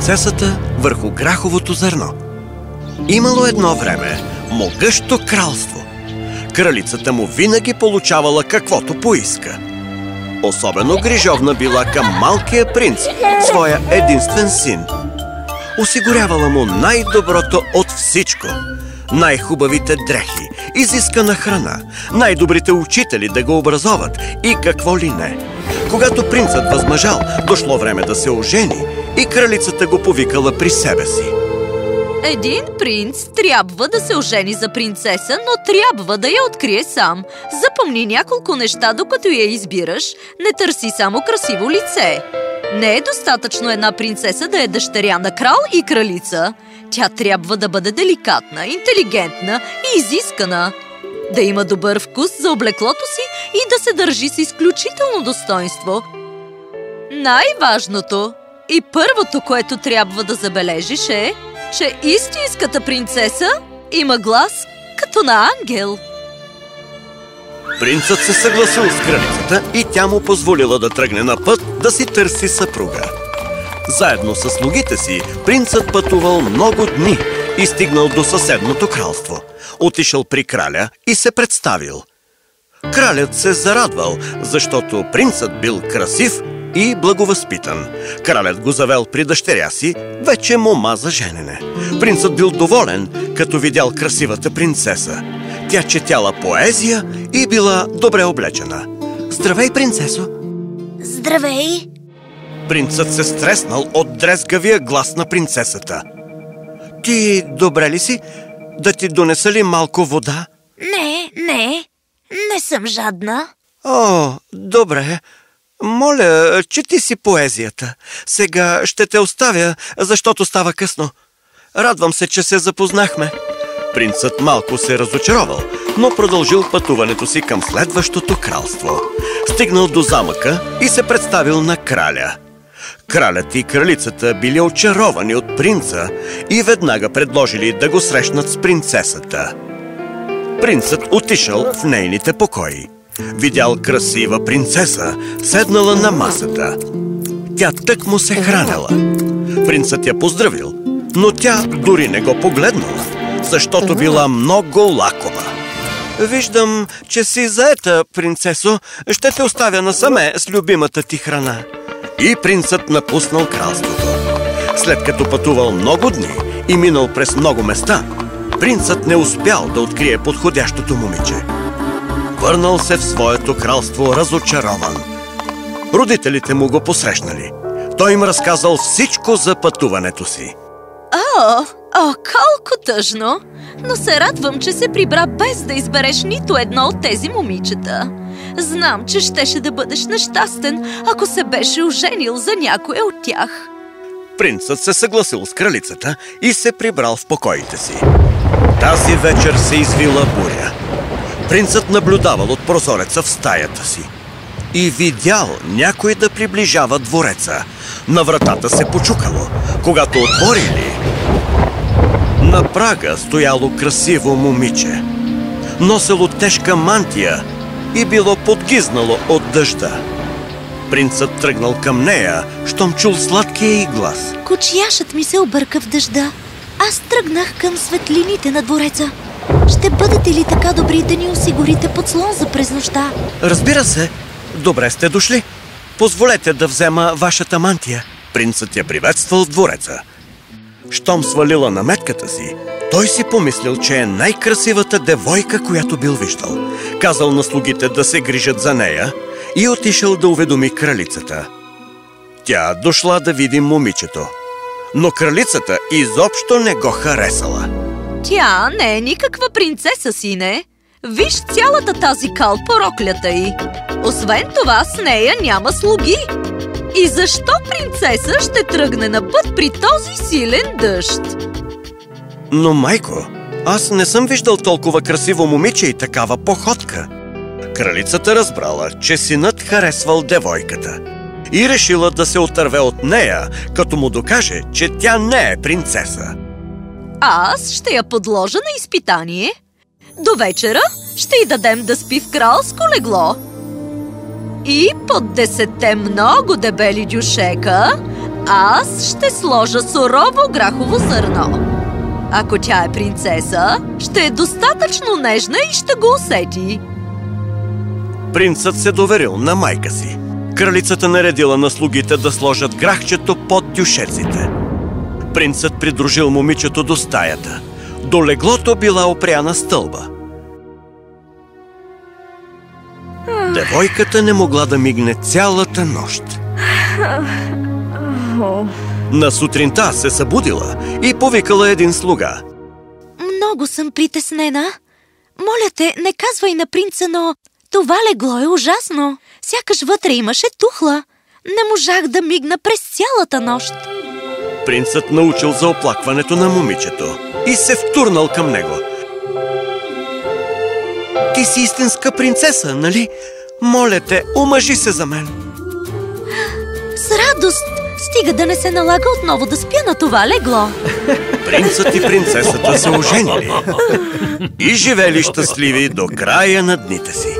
принцесата върху граховото зърно. Имало едно време могъщо кралство. Кралицата му винаги получавала каквото поиска. Особено грижовна била към малкия принц, своя единствен син. Осигурявала му най-доброто от всичко – най-хубавите дрехи, изискана храна, най-добрите учители да го образоват и какво ли не. Когато принцът възмъжал, дошло време да се ожени и кралицата го повикала при себе си. Един принц трябва да се ожени за принцеса, но трябва да я открие сам. Запомни няколко неща, докато я избираш. Не търси само красиво лице. Не е достатъчно една принцеса да е дъщеря на крал и кралица. Тя трябва да бъде деликатна, интелигентна и изискана. Да има добър вкус за облеклото си и да се държи с изключително достоинство. Най-важното и първото, което трябва да забележиш е, че истинската принцеса има глас като на ангел. Принцът се съгласил с кралицата и тя му позволила да тръгне на път да си търси съпруга. Заедно с слугите си, принцът пътувал много дни и стигнал до съседното кралство. Отишъл при краля и се представил. Кралят се зарадвал, защото принцът бил красив и благовъзпитан. Кралят го завел при дъщеря си, вече мома за женене. Принцът бил доволен, като видял красивата принцеса. Тя четяла поезия и била добре облечена. Здравей, принцесо! Здравей! Принцът се стреснал от дрезгавия глас на принцесата. Ти добре ли си? Да ти донеса ли малко вода? Не, не, не съм жадна. О, добре. Моля, чети си поезията. Сега ще те оставя, защото става късно. Радвам се, че се запознахме. Принцът малко се разочаровал, но продължил пътуването си към следващото кралство. Стигнал до замъка и се представил на краля. Кралят и кралицата били очаровани от принца и веднага предложили да го срещнат с принцесата. Принцът отишъл в нейните покои. Видял красива принцеса, седнала на масата. Тя тък му се хранела. Принцът я поздравил, но тя дори не го погледнала, защото била много лакова. Виждам, че си заета, принцесо. Ще те оставя насаме с любимата ти храна. И принцът напуснал кралството. След като пътувал много дни и минал през много места, принцът не успял да открие подходящото момиче. Върнал се в своето кралство разочарован. Родителите му го посрещнали. Той им разказал всичко за пътуването си. О, о, колко тъжно! Но се радвам, че се прибра без да избереш нито едно от тези момичета. Знам, че щеше да бъдеш нещастен, ако се беше оженил за някоя от тях. Принцът се съгласил с кралицата и се прибрал в покоите си. Тази вечер се извила буря. Принцът наблюдавал от прозореца в стаята си и видял някой да приближава двореца. На вратата се почукало. Когато отворили, на прага стояло красиво момиче. Носело тежка мантия и било подгизнало от дъжда. Принцът тръгнал към нея, щом чул сладкия и глас. Кучияшът ми се обърка в дъжда. Аз тръгнах към светлините на двореца. Ще бъдете ли така добри да ни осигурите подслон за през нощта? Разбира се, добре сте дошли. Позволете да взема вашата мантия. Принцът я приветствал в двореца. Щом свалила на метката си, той си помислил, че е най-красивата девойка, която бил виждал. Казал на слугите да се грижат за нея и отишъл да уведоми кралицата. Тя дошла да види момичето. Но кралицата изобщо не го харесала. Тя не е никаква принцеса, сине. Виж цялата тази кал пороклята й. Освен това, с нея няма слуги. И защо принцеса ще тръгне на път при този силен дъжд? Но, майко, аз не съм виждал толкова красиво момиче и такава походка. Кралицата разбрала, че синът харесвал девойката и решила да се отърве от нея, като му докаже, че тя не е принцеса. Аз ще я подложа на изпитание. До вечера ще й дадем да спи в кралско легло. И под десетте много дебели дюшека Аз ще сложа сурово грахово зърно. Ако тя е принцеса, ще е достатъчно нежна и ще го усети. Принцът се доверил на майка си. Кралицата наредила на слугите да сложат грахчето под дюшеците. Принцът придружил момичето до стаята. До леглото била опряна стълба. Девойката не могла да мигне цялата нощ. На сутринта се събудила и повикала един слуга. Много съм притеснена. Моля те, не казвай на принца, но това легло е ужасно. Сякаш вътре имаше тухла. Не можах да мигна през цялата нощ. Принцът научил за оплакването на момичето и се втурнал към него. Ти си истинска принцеса, нали? Моля те, омъжи се за мен. С радост! Стига да не се налага отново да спя на това легло. Принцът и принцесата се оженили и живели щастливи до края на дните си.